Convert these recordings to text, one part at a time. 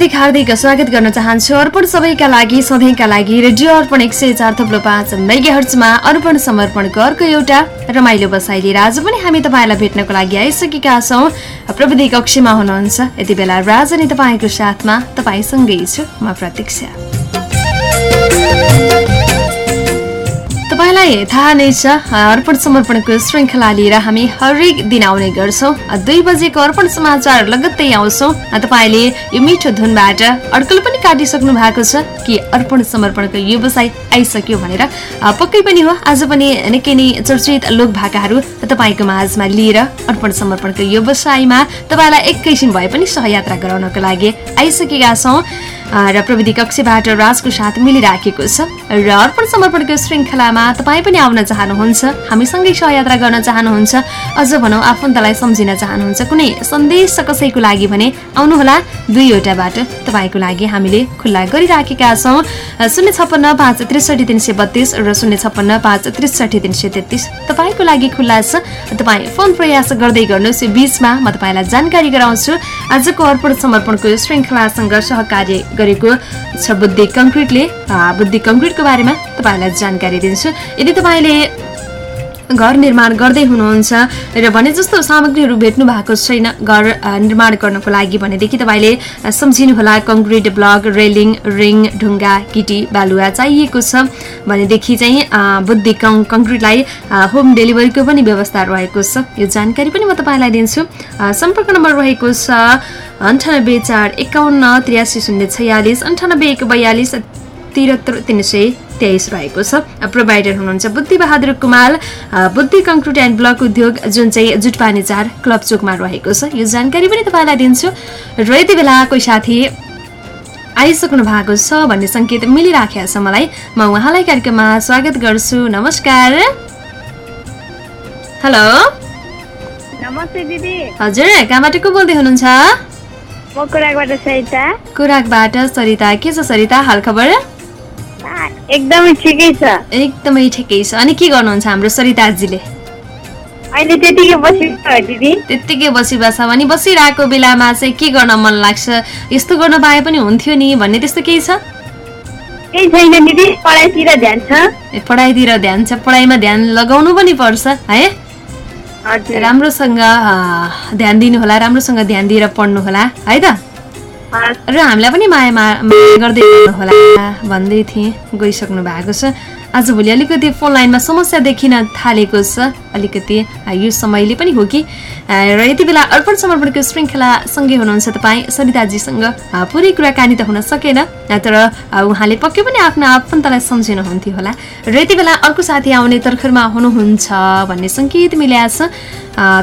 हार्दिक हार्दिक स्वागत गर्न चाहन्छु अर्पण सबैका लागि सधैँका लागि रेडियो अर्पण एक सय चार थप्लो पाँच मेगा हर्चमा अर्पण समर्पणको अर्को एउटा रमाइलो बसाइ लिएर आज पनि हामी तपाईँलाई भेट्नको लागि आइसकेका छौँ। प्रविधि कक्षमा हुनुहुन्छ। यति बेला राज अनि तपाईँको साथमा तपाईँसँगै छु। म प्रतीक्षा। तपाईँलाई थाहा नै छ। अर्पण समर्पणको श्रृङ्खला लिएर हामी हरेक दिन आउने गर्छौँ। दुई बजेको अर्पण समाचार लगत्तै आउँछौँ। तपाईँले यो मिठो धुनबाट अड्कल पनि काटिसक्नु भएको छ कि अर्पण समर्पणको व्यवसाय आइसक्यो भनेर। पक्कै पनि हो। आज पनि निकै नै चर्चित लोक भाकाहरू तपाईँको माझमा लिएर अर्पण समर्पणको व्यवसायमा तपाईँलाई एकैछिन भए पनि सहयात्रा गराउनको लागि आइसकेका छौँ। र प्रविधि कक्षबाट राजको साथ मिलिराखेको छ र अर्पण समर्पणको श्रृङ्खलामा तपाईँ पनि आउन चाहनुहुन्छ हामीसँगै सहयात्रा गर्न चाहनुहुन्छ अझ भनौँ आफन्तलाई सम्झिन चाहनुहुन्छ कुनै सन्देश कसैको लागि भने आउनुहोला दुईवटा बाटो तपाईँको लागि हामीले खुल्ला गरिराखेका छौँ। शून्य छप्पन्न पाँच त्रिसठी तिन सय बत्तिस र शून्य छप्पन्न पाँच त्रिसठी तिन सय तेत्तिस। तपाईँको लागि खुल्ला छ। तपाईँ फोन प्रयास गर्दै गर्नुहोस्। यो बिचमा म तपाईँलाई जानकारी गराउँछु। आजको अर्पण समर्पणको श्रृङ्खलासँग सहकार्य गरेको छ बुद्धि कङ्क्रिटले। बुद्धि कङ्क्रिटको बारेमा तपाईँलाई जानकारी दिन्छु। यदि तपाईँले घर निर्माण गर्दै हुनुहुन्छ र भने जस्तो सामग्रीहरू भेट्नु भएको छैन घर निर्माण गर्नको लागि भनेदेखि तपाईँले सम्झिनुहोला कङ्क्रिट ब्लक रेलिङ रिङ ढुङ्गा किटी बालुवा चाहिएको छ भनेदेखि चाहिँ बुद्धि कङ कङ्क्रिटलाई होम डेलिभरीको पनि व्यवस्था रहेको छ। यो जानकारी पनि म तपाईँलाई दिन्छु। सम्पर्क नम्बर रहेको छ अन्ठानब्बे चार एकाउन्न त्रियासी शून्य छयालिस अन्ठानब्बे एक बयालिस त्रिहत्तर तिन सय तेइस रहेको छ। प्रोभाइडर हुनुहुन्छ बुद्धि बहादुर कुमाल बुद्धि कङ्क्रिट एन्ड ब्लक उद्योग जुन चाहिँ जुटपानी चार क्लब चोकमा रहेको छ। यो जानकारी पनि तपाईँलाई दिन्छु। र यति बेला कोही साथी आइसक्नु भएको छ भन्ने सङ्केत मिलिराखेको छ मलाई। म उहाँलाई कार्यक्रममा स्वागत गर्छु। नमस्कार। हेलो। नमस्ते दिदी। हजुर कहाँबाट को बोल्दै हुनुहुन्छ? म कुराकबाट सरिता। कुराकबाट सरिता। के छ सरिता? हालखबर? एकदमै ठिकै छ। एकदमै ठिकै छ। अनि के गर्नुहुन्छ हाम्रो सरिताजीले? अहिले त्यतिकै बसिरहेको दिदी। त्यत्तिकै बसिबस भने बसिरहेको बेलामा चाहिँ के गर्न मन लाग्छ? यस्तो गर्न पाए पनि हुन्थ्यो नि भन्ने त्यस्तो केही छ? केही छैन दिदी पढाइतिर ध्यान छ। पढाइतिर ध्यान छ। पढाइमा ध्यान लगाउनु पनि पर्छ है? राम्रोसँग ध्यान दिनु होला राम्रोसँग ध्यान दिएर पढ्नु होला है त? र हामीलाई पनि माया मा- माया गर्दै होला। भन्दै थिएँ गइसक्नु भएको छ। आजभोलि अलिकति फोन लाइनमा समस्या देखिन थालेको छ। अलिकति यो समयले पनि हो कि। र यति बेला अर्पण समर्पणको श्रृङ्खला सँगै हुनुहुन्छ तपाईँ सरिताजीसँग पुरै कुराकानी त हुन सकेन। तर उहाँले पक्कै पनि आफ्नो आफन्तलाई सम्झिनुहुन्थ्यो होला। र यति बेला अर्को साथी आउने तर्खरमा हुनुहुन्छ भन्ने सङ्केत मिल्याएको छ।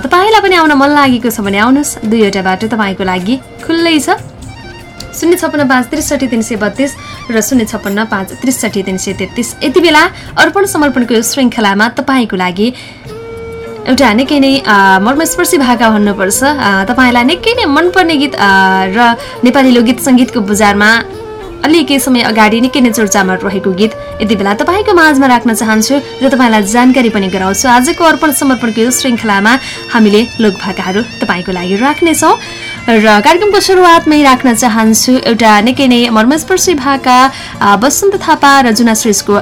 तपाईँलाई पनि आउन मन लागेको छ भने आउनुहोस्। दुईवटा बाटो तपाईँको लागि खुल्लै छ। शून्य छप्पन्न पाँच त्रिसठी तिन सय बत्तिस र शून्य छप्पन्न पाँच त्रिसठी तिन सय तेत्तिस। यति बेला अर्पण समर्पणको श्रृङ्खलामा तपाईँको लागि एउटा निकै नै मर्मस्पर्शी भाका भन्नुपर्छ तपाईँलाई निकै नै मनपर्ने गीत र नेपाली लोकगीत सङ्गीतको बजारमा अलि केही समय अगाडि निकै नै चर्चामा रहेको गीत यति बेला तपाईँको माझमा राख्न चाहन्छु र तपाईँलाई जानकारी पनि गराउँछु। आजको अर्पण समर्पणको यो श्रृङ्खलामा हामीले लोकभाकाहरू तपाईँको लागि राख्नेछौँ। र कार्यक्रमको सुरुवातमै राख्न चाहन्छु एउटा निकै नै मर्मस्पर्शी भाका अ, वसन्त थापा र जुना श्रेष्ठको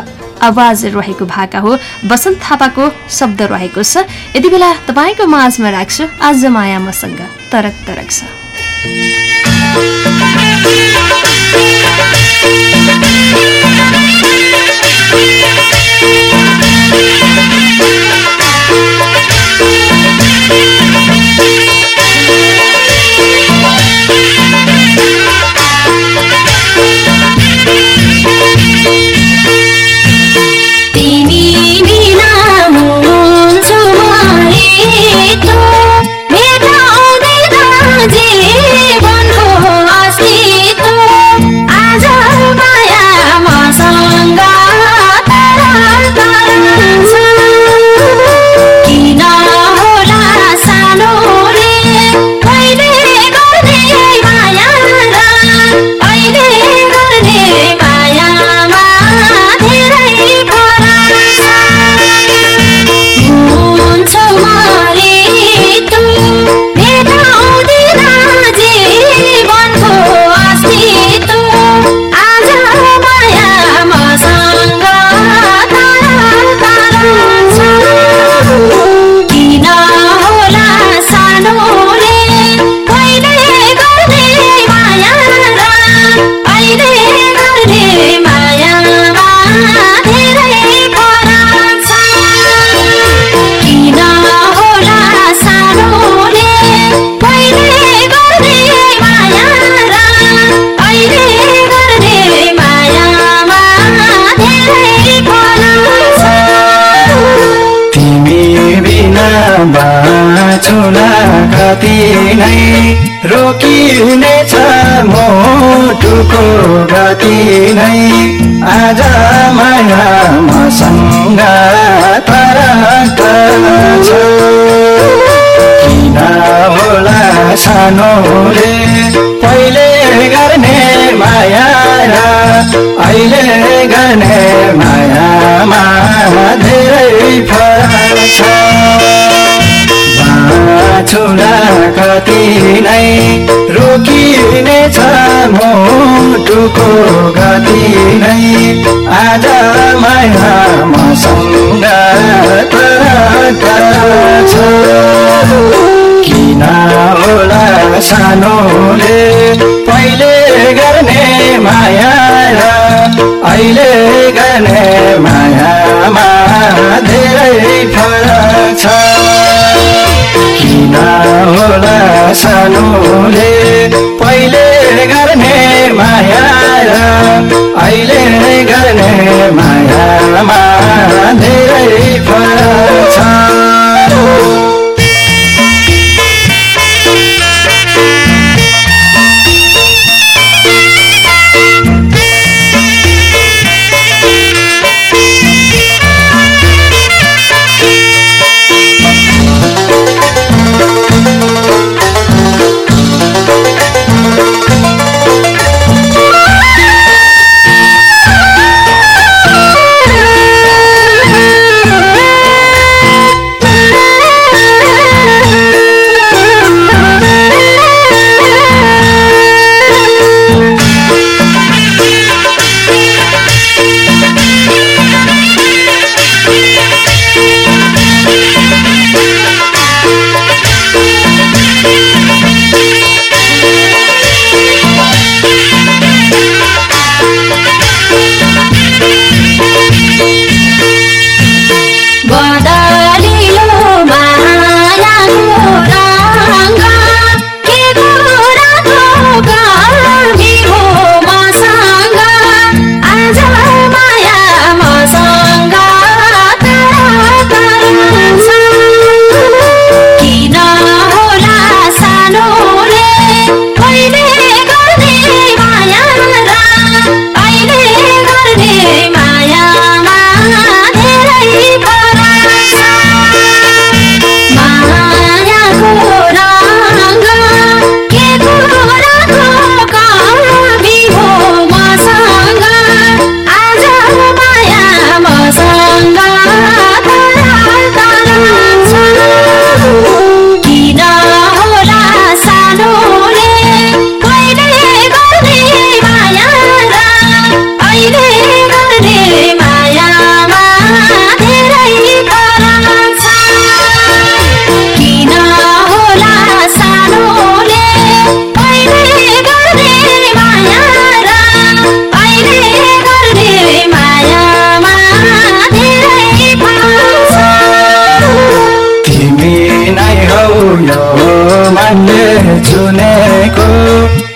आवाज रहेको भाका हो। वसन्त थापाको शब्द रहेको छ। यति बेला तपाईँको माझमा राख्छु। आज माया मसँग तरक तरक छ। तिमी सानोले पहिले गर्ने माया अहिले गर्ने मायामा धेरै फरक छ। कति नै रोकिनेछ मोटुको गति नै। आज माया मसँग छ। किन होला सानोले पहिले गर्ने माया र अहिले गर्ने मायामा धेरै फरक छ। किन होला सानोले पहिले गर्ने माया र अहिले गर्ने मायामा धेरै फरक छ।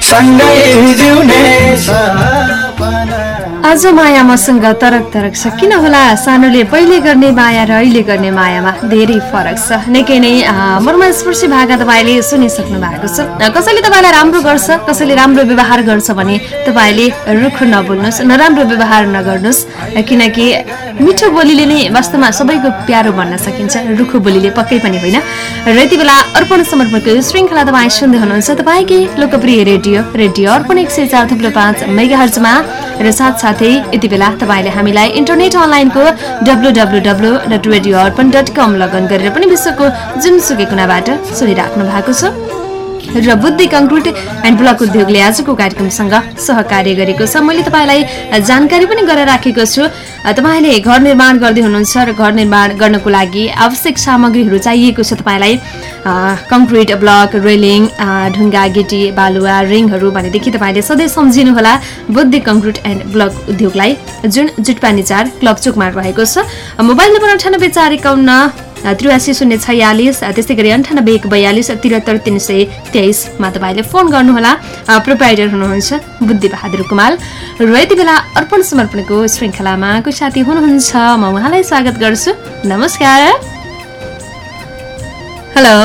सँगै जिउने सपना आज माया मसँग तरक तरक छ। किन होला? सानोले पहिले गर्ने माया र अहिले गर्ने मायामा धेरै फरक छ। निकै नै मर्मस्पर्शी भाका तपाईँले सुनिसक्नु भएको छ। कसैले तपाईँलाई राम्रो गर्छ कसैले राम्रो व्यवहार गर्छ भने तपाईँले रुख नबोल्नुहोस् नराम्रो व्यवहार नगर्नुहोस्। किनकि मिठो बोलीले नै वास्तवमा सबैको प्यारो भन्न सकिन्छ। रुखो बोलीले पक्कै पनि होइन। र यति बेला अर्पण समर्पणको यो श्रृङ्खला तपाईँ सुन्दै हुनुहुन्छ। तपाईँकै लोकप्रिय रेडियो रेडियो अर्पण एक सय चार थुप्रो पाँच मेगाहर्जमा र साथसाथै यति बेला तपाईँले हामीलाई इन्टरनेट अनलाइनको W W W dot radio Arpan dot com login गरेर पनि विश्वको जुनसुकै कुनाबाट सुनिराख्नु भएको छ। र बुद्धि कङ्क्रिट एन्ड ब्लक उद्योगले आजको कार्यक्रमसँग सहकार्य गरेको छ। मैले तपाईँलाई जानकारी पनि गरेर राखेको छु। तपाईँले घर निर्माण गर्दै हुनुहुन्छ र घर निर्माण गर्नको लागि आवश्यक सामग्रीहरू चाहिएको छ तपाईँलाई। कङ्क्रिट ब्लक रेलिङ ढुङ्गा गिटी बालुवा रिङहरू भनेदेखि तपाईँले सधैँ सम्झिनुहोला। बुद्धि कङ्क्रिट एन्ड ब्लक उद्योगलाई जुन जुटपानी चार क्लब चोकमा रहेको छ। मोबाइल नम्बर अन्ठानब्बे चार एकाउन्न त्रियासी शून्य छयालिस त्यस्तै गरी अन्ठानब्बे एक बयालिस त्रिहत्तर तिन सय तेइसमा तपाईँले फोन गर्नुहोला। प्रोपाइटर हुनुहुन्छ बुद्धिबहादुर कुमाल। र यति बेला अर्पण समर्पणको श्रृङ्खलामा कोही साथी हुनुहुन्छ म उहाँलाई स्वागत गर्छु। नमस्कार। हेलो।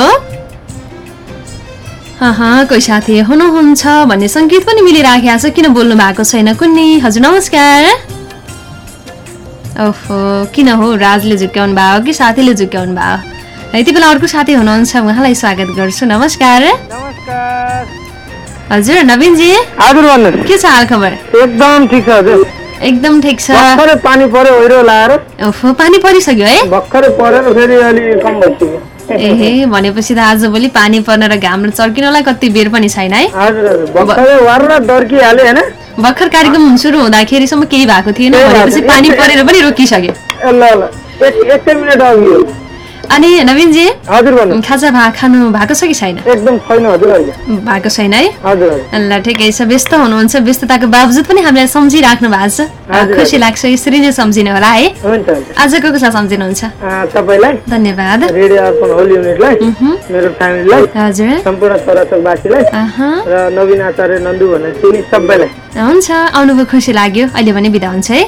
कोही साथी हुनुहुन्छ भन्ने सङ्गीत पनि मिलिराखेको छ किन बोल्नु भएको छैन कुन्नी? हजुर नमस्कार। ओहो किन हो राजले झुक्क्याउनु भयो कि साथीले झुक्क्याउनु भयो? यति बेला अर्को साथी हुनुहुन्छ उहाँलाई स्वागत गर्छु। नमस्कार। हजुर नवीनजी? हजुर के छ हाल खबर एकदम ठिक छ हजुर। एकदम ठिक छ। पानी पर्यो ओहो पानी परिसक्यो है? भर्खरै परेर फेरि अलि कम भइसक्यो। एहे भनेपछि त आजभोलि पानी पर्न र घाम चर्किनलाई कति बेर पनि छैन है। भर्खरै कार्यक्रम सुरु हुँदाखेरिसम्म केही भएको थिएन भनेपछि। पानी परेर पनि रोकिसक्यो अनि नवीनजी? खाजा भा खानु भएको छ कि छैन? एकदम छैन हजुर अहिले भएको छैन है? हजुर ल ठिकै छ। व्यस्त हुनुहुन्छ। व्यस्तताको बावजुद पनि हामीलाई सम्झिराख्नु भएको छ। खुसी लाग्छ यसरी नै सम्झिनु होला है? आजको कसलाई सम्झिनुहुन्छ? धन्यवाद। मेरो फ्यामिलीलाई हजुर। सम्पूर्ण छोराछोरीवासीलाई। अहँ। र नवीन आचार्य नन्दु चिनी सबैलाई। हुन्छ आउनुभयो खुसी लाग्यो। अहिले भने बिदा हुन्छ है।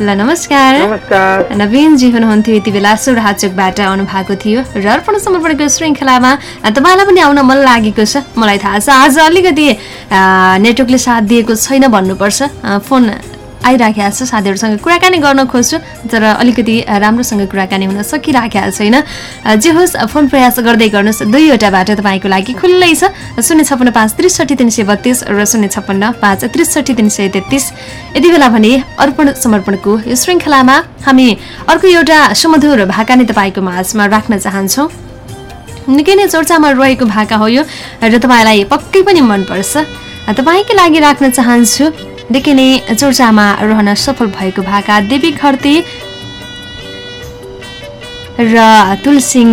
ल नमस्कार। नवीनजी हुनुहुन्थ्यो यति बेला सुरहाचोकबाट आउनु भएको थियो र अर्पण समर्पणको श्रृङ्खलामा। तपाईँलाई पनि आउन मन लागेको छ। मलाई थाहा छ आज अलिकति नेटवर्कले साथ दिएको छैन भन्नुपर्छ। फोन आइराखेको छ साथीहरूसँग कुराकानी गर्न खोज्छु तर अलिकति राम्रोसँग कुराकानी हुन सकिराखेको छैन। जे होस् फोन प्रयास गर्दै गर्नुहोस् दुईवटा बाटो तपाईँको लागि खुल्लै छ। शून्य छप्पन्न पाँच त्रिसठी तिन सय बत्तिस र शून्य छप्पन्न पाँच त्रिसठी तिन सय तेत्तिस। यति बेला भने अर्पण समर्पणको यो श्रृङ्खलामा हामी अर्को एउटा सुमधुर भाका नै तपाईँको माझमा राख्न चाहन्छौँ। निकै नै चर्चामा रहेको भाका हो यो र तपाईँलाई पक्कै पनि मनपर्छ। तपाईँकै लागि राख्न चाहन्छु निकै नै चर्चामा रहन सफल भएको भाका देवी घरती र तुलसिंह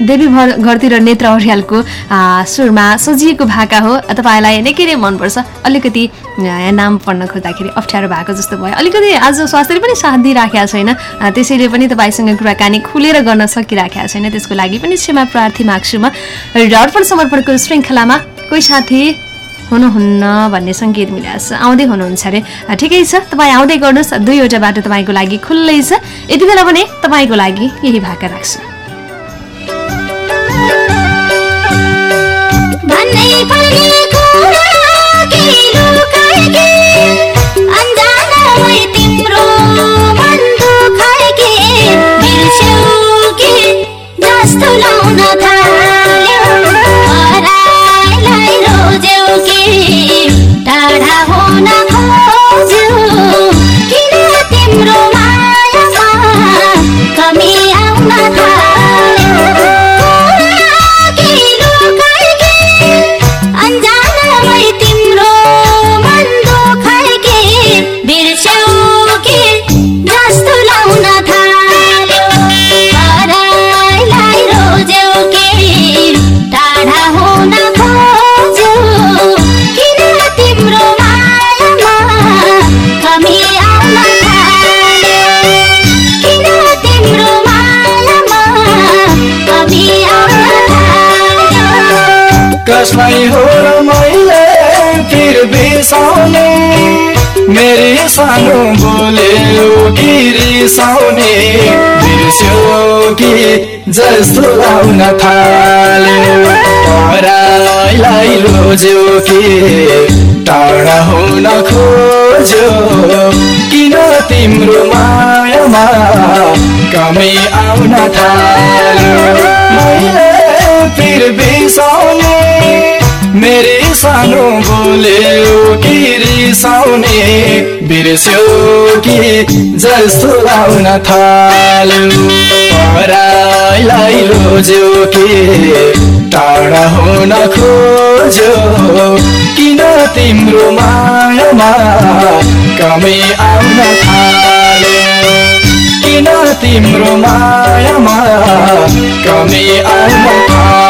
देवी भर घरती र नेत्र अर्यालको सुरमा सजिएको भाका हो। तपाईँलाई निकै नै मनपर्छ। अलिकति नाम पढ्न खोज्दाखेरि अप्ठ्यारो भएको जस्तो भयो। अलिकति आज स्वास्थ्यले पनि साथ दिइराखेको छैन। त्यसैले पनि तपाईँसँग कुराकानी खुलेर गर्न सकिराखेको छैन। त्यसको लागि पनि क्षमा प्रार्थी माग्छु म। र अर्पण समर्पणको श्रृङ्खलामा कोही साथी हुनुहुन्न भन्ने सङ्केत छ आउँदै हुनुहुन्छ अरे। ठिकै छ। तपाईँ आउँदै गर्नुहोस्। दुईवटा बाटो तपाईँको लागि खुल्लै छ। यति बेला पनि तपाईँको लागि यही भाका राख्छु। भन्नै पर्ने कुरा कसलाई हो मैले फिर बिसाउने मेरी सानो बोल्यो कि रिसाउने। बिर्स्यो कि जस्तो लाउन थाल्यो पराइलाई रोज्यो कि टाढा हुन खोज्यो। किन तिम्रो मायामा कमी आउन थाल्यो? मैले फिर बिसाउने मेरी सानो बोल्यो कि रिसाउने बिर्स्यो कि जस्तो लाउन थाल्यो पराइलाई रोज्यो कि टाढा हुन खोज्यो किन तिम्रो मायामा कमी आउन थाल्यो किन तिम्रो मायामा कमी आउन थाल्यो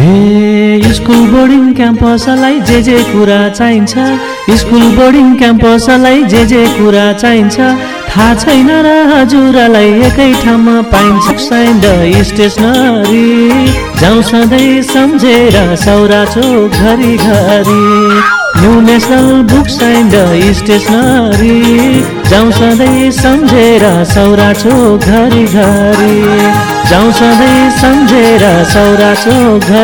स्कुल बोर्डिङ क्याम्पसलाई जे जे कुरा चाहिन्छ। स्कुल बोर्डिङ क्याम्पसलाई जे जे कुरा चाहिन्छ। थाहा छैन र हजुरलाई एकै ठाउँमा पाइन्छ। साइन्ड स्टेसनरी जाउँ सधैँ सम्झेर सौरा चोक घरि घरि। New national book and stationery जाउँ सधैँ सम्झेर सौरा चोक घरि घरि। जाउँ सधैँ सम्झेर सौरा चोक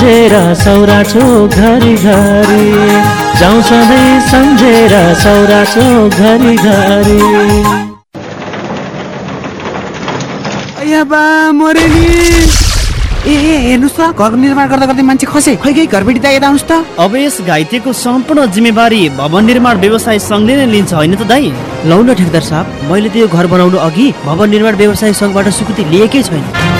सम्झेर सौरा छो घरि घरि जाउँ सधैँ सम्झेर सौरा छो घरि घरि ए ए हेर्नुहोस् त घरको निर्माण गर्दा गर्दै मान्छे खसे। खै खै घरबेटी दाइ यता आउनुहोस् त। अब यस घाइतेको सम्पूर्ण जिम्मेवारी भवन निर्माण व्यवसाय सङ्घले नै लिन्छ होइन त दाई? लौ न ठेकदार साहब मैले त यो घर बनाउनु अघि भवन निर्माण व्यवसाय सङ्घबाट स्वीकृति लिएकै छैन।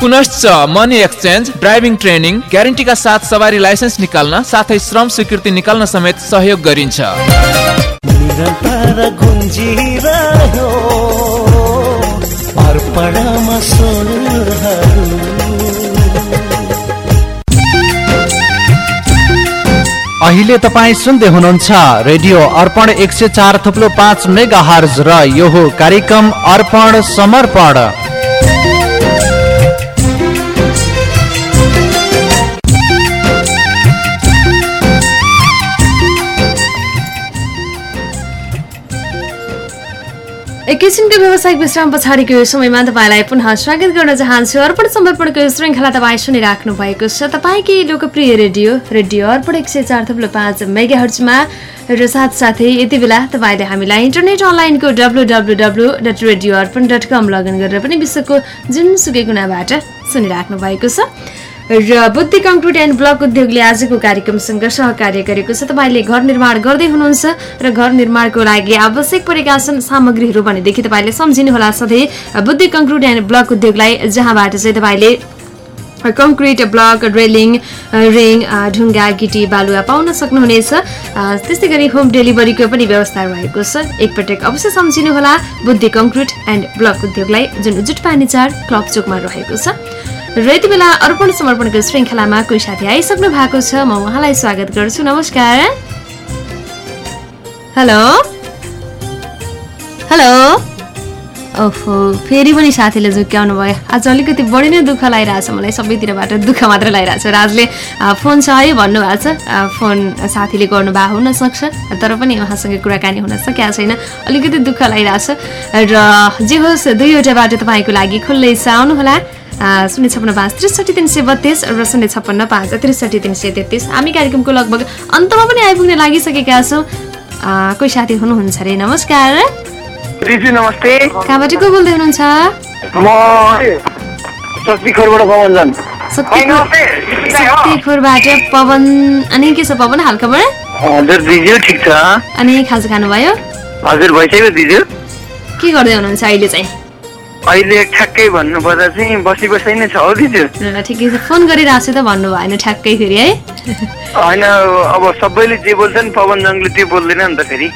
पुनश्च मनी एक्सचेन्ज ड्राइभिङ ट्रेनिङ ग्यारेन्टीका साथ सवारी लाइसेन्स निकाल्न साथै श्रम स्वीकृति निकाल्न समेत सहयोग गरिन्छ। अहिले तपाईँ सुन्दै हुनुहुन्छ रेडियो अर्पण एक सय चार थुप्लो पाँच मेगा हर्ज र यो हो कार्यक्रम अर्पण समर्पण। एकैछिनको व्यावसायिक विश्राम पछाडिको यो समयमा तपाईँलाई पुनः स्वागत गर्न चाहन्छु। अर्पण समर्पणको यो श्रृङ्खला तपाईँ सुनिराख्नु भएको छ। तपाईँकै लोकप्रिय रेडियो रेडियो अर्पण एक सय चार थप्लो पाँच मेगा हर्चमा र साथसाथै यति बेला तपाईँले हामीलाई इन्टरनेट अनलाइनको W W W dot radio Arpan dot com login गरेर पनि विश्वको जुनसुकै कुनाबाट सुनिराख्नु भएको छ। र बुद्धि कङ्क्रिट एन्ड ब्लक उद्योगले आजको कार्यक्रमसँग सहकार्य गरेको छ। तपाईँले घर निर्माण गर्दै हुनुहुन्छ र घर निर्माणको लागि आवश्यक परेका छन् सामग्रीहरू भनेदेखि तपाईँले सम्झिनुहोला सधैँ बुद्धि कङ्क्रिट एन्ड ब्लक उद्योगलाई जहाँबाट चाहिँ तपाईँले कङ्क्रिट ब्लक रेलिङ रिङ ढुङ्गा गिटी बालुवा पाउन सक्नुहुनेछ। त्यस्तै गरी होम डेलिभरीको पनि व्यवस्था रहेको छ। एकपटक अवश्य सम्झिनुहोला। बुद्धि कङ्क्रिट एन्ड ब्लक उद्योगलाई जुन जुटपानी चार क्लब चोकमा रहेको छ। र यति बेला अर्पण समर्पणको श्रृङ्खलामा कोही साथी आइसक्नु भएको छ। म उहाँलाई स्वागत गर्छु। नमस्कार। हेलो हेलो ओहो फेरि पनि साथीले झुक्क्याउनु भयो। आज अलिकति बढी नै दुःख लागिरहेछ मलाई सबैतिरबाट दुःख मात्र लागिरहेछ। राजले फोन छ है भन्नुभएको छ। फोन साथीले गर्नुभएको हुनसक्छ तर पनि उहाँसँग कुराकानी हुन सकेको छैन। अलिकति दुःख लागिरहेछ। र जे होस् दुईवटा बाटो तपाईँको लागि खुल्लै छ। आउनुहोला। शून्य छप्पन्न पाँच त्रिसठी तिन सय बत्तिस र शून्य छप्पन्न पाँच त्रिसठी तिन सय तेत्तिस। हामी कार्यक्रमको लगभग अन्तमा पनि आइपुग्न लागिसकेका छौँ। कोही साथी हुनुहुन्छ अरे? नमस्कार। दिदी नमस्ते। कहाँबाट को बोल्दै हुनुहुन्छ? म शक्तिखोरबाट पवनजन शक्तिखोरबाट पवन अनि के छ पवन हालखबर? हजुर दिदी ठिक छ। अनि खाजा खानुभयो? हजुर भइसक्यो दिदी के गर्दै हुनुहुन्छ अहिले चाहिँ? अहिले ठ्याक्कै भन्नुपर्दा चाहिँ बसी बसाइ नै छ हौ दिदी। ठिकै छ। फोन गरिरहेको छु त भन्नु भएन ठ्याक्कै फेरि है? होइन अब सबैले जे बोल्छन् पवनजङले त्यो बोल्दैन नि त फेरि।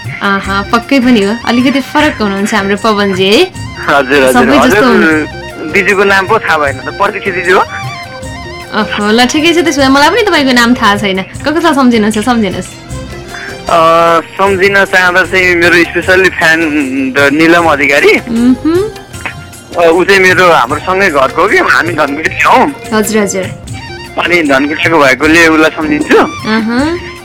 पक्कै पनि हो। अलिकति फरक हुनुहुन्छ हाम्रो पवनजी है? हजुर हजुर। नाम पो थाहा भएन त। प्रतीक्षा दिदी हो? अहो ल ठिकै छ त्यसो भए। मलाई पनि तपाईँको नाम थाहा छैन। को को छ सम्झिनुहोस्। सम्झिनुहोस् सम्झिन चाहँदा चाहिँ मेरो स्पेसल्ली फ्यान निलम अधिकारी। ऊ चाहिँ मेरो हाम्रो सँगै घरको हो कि हामी धनकुटी छौँ। हजुर हजुर। अनि धनकुटीको भएकोले उसलाई सम्झिन्छु।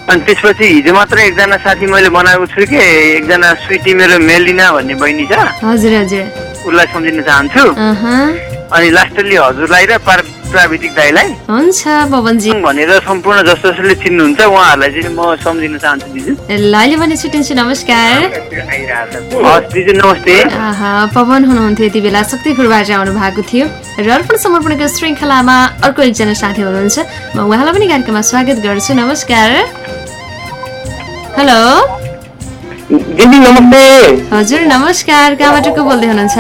अनि त्यसपछि हिजो मात्र एकजना साथी मैले बनाएको छु कि एकजना स्विटी मेरो मेलिना भन्ने बहिनी छ। हजुर हजुर। उसलाई सम्झिन चाहन्छु। अनि लास्टली हजुरलाई र पार प्राविधिक दाईलाई? हुन्छ पवनजी भनेर सम्पूर्ण जस जसले चिन्नुहुन्छ उहाँहरूलाई चाहिँ म सम्झिन चाहन्छु दिदी। ल अहिले भने छुट्टिन्छु नमस्कार। हस् दिदी नमस्ते। पवन हुनुहुन्थ्यो यति बेला। शक्तिपुरबाट आउनु भएको थियो। र अर्पण समर्पणको श्रृङ्खलामा अर्को एकजना साथी हुनुहुन्छ। म उहाँलाई पनि कार्यक्रममा स्वागत गर्छु। नमस्कार। हेलो। दिदी नमस्ते। हजुर नमस्कार। कहाँबाट को बोल्दै हुनुहुन्छ?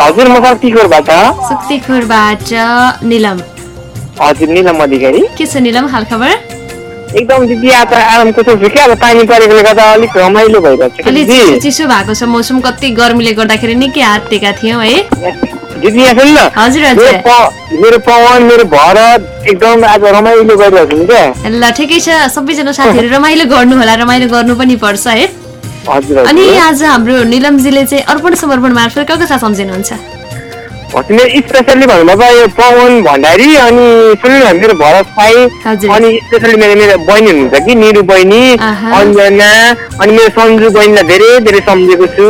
हजुर म शक्तिखोरबाट। शक्तिखोरबाट निलम। हजुर निलम अधिकारी। के छ निलम हालखबर एकदम दिदी आज आरामको छ। कि अब पानी परेकोले गर्दा अलिक रमाइलो भइरहेको छ अलिक चिसो भएको छ मौसम। कति गर्मीले गर्दाखेरि निकै हातेका थियौँ है। यहाँ सुन्नु न। मेरो पवन मेरो भरत एकदम आज रमाइलो गरिरहेको छौँ क्या ल ठिकै छ। सबैजना साथीहरू रमाइलो गर्नु होला रमाइलो गर्नु पनि पर्छ है। अनि आज हाम्रो निलमजीले चाहिँ अर्पण समर्पण मार्फत को कथा सम्झिनुहुन्छ? मेरो स्पेसल्ली भन्नुभएको यो पवन भण्डारी अनि सुन्नु न मेरो भरत साई अनि स्पेसल्ली मेरो मेरो बहिनी हुनुहुन्छ कि निरु बहिनी। अञ्जना अनि मेरो सन्जु बहिनीलाई धेरै धेरै सम्झेको छु।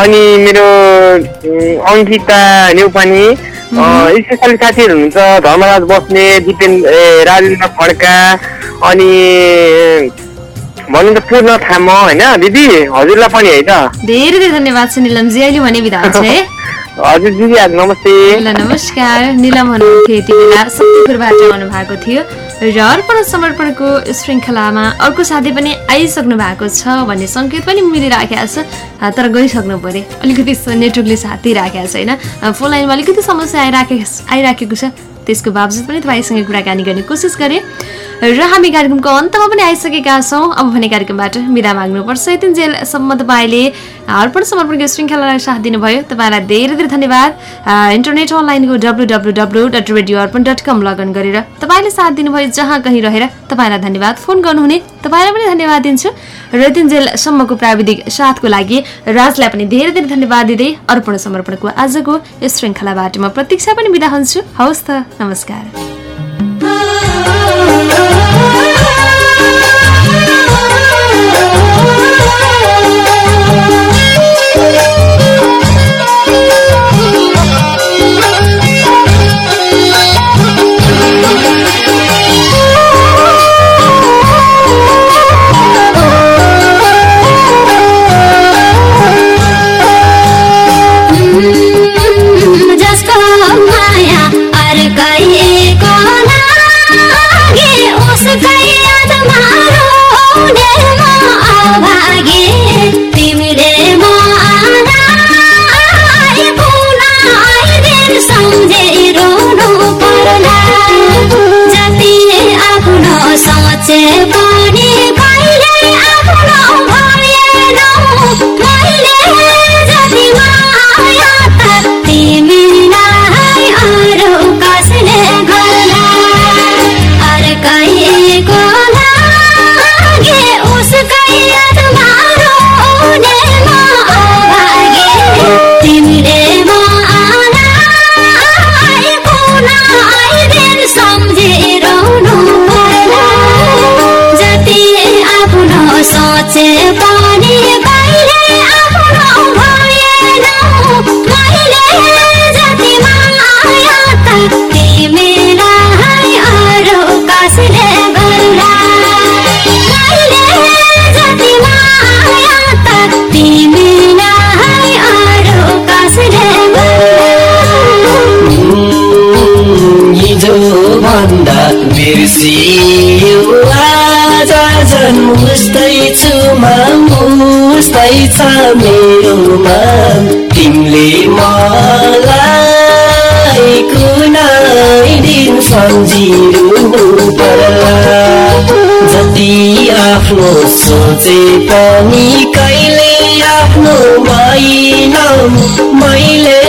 अनि मेरो अङ्किता नेउपानी स्पेसली साथीहरू हुनुहुन्छ धर्मराज बस्ने दिपेन्द्र ए, राजेन्द्र खड्का अनि भन्नु त पूर्ण थामा होइन दिदी? हजुरलाई पनि है त। धेरै धेरै धन्यवाद छ निलमजी अहिले भने बिदा हुन्छ है। हजुर दिदी नमस्ते। ल नमस्कार। निलम हुनुहुन्थ्यो यति बेला। शक्तिपुरबाट आउनु भएको थियो र अर्पण समर्पणको श्रृङ्खलामा अर्को साथी पनि आइसक्नु भएको छ भन्ने सङ्केत पनि मिलिराखेको छ तर गइसक्नु पर्यो अलिकति नेटवर्कले साथ दिइराखेको छैन। अ, फोन लाइनमा अलिकति समस्या आइराखेको आइराखेको छ। त्यसको बावजुद पनि तपाईँसँग कुराकानी गर्ने कोसिस गरेँ। र हामी कार्यक्रमको अन्तमा पनि आइसकेका छौँ। अब भने कार्यक्रमबाट बिदा माग्नुपर्छ। यति जेलसम्म तपाईँले अर्पण समर्पणको श्रृङ्खलालाई साथ दिनुभयो। तपाईँलाई धेरै धेरै धन्यवाद। इन्टरनेट अनलाइनको W W W dot radio Arpan dot com login गरेर तपाईँले साथ दिनुभयो जहाँ कहीँ रहेर। तपाईँलाई धन्यवाद। फोन गर्नुहुने तपाईँलाई पनि धन्यवाद दिन्छु। र तिनजेलसम्मको प्राविधिक साथको लागि राजलाई पनि धेरै धेरै धन्यवाद दिँदै अर्पण समर्पणको आजको यस श्रृङ्खलाबाट म प्रतीक्षा पनि बिदा हुन्छु। हवस् त नमस्कार। जति आफ्नो सोचे पनि कहिले आफ्नो भइन मैले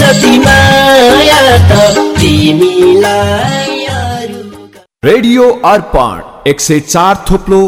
जति माया त तिमीलाई रेडियो अर्पण एक सय चार थोप्लो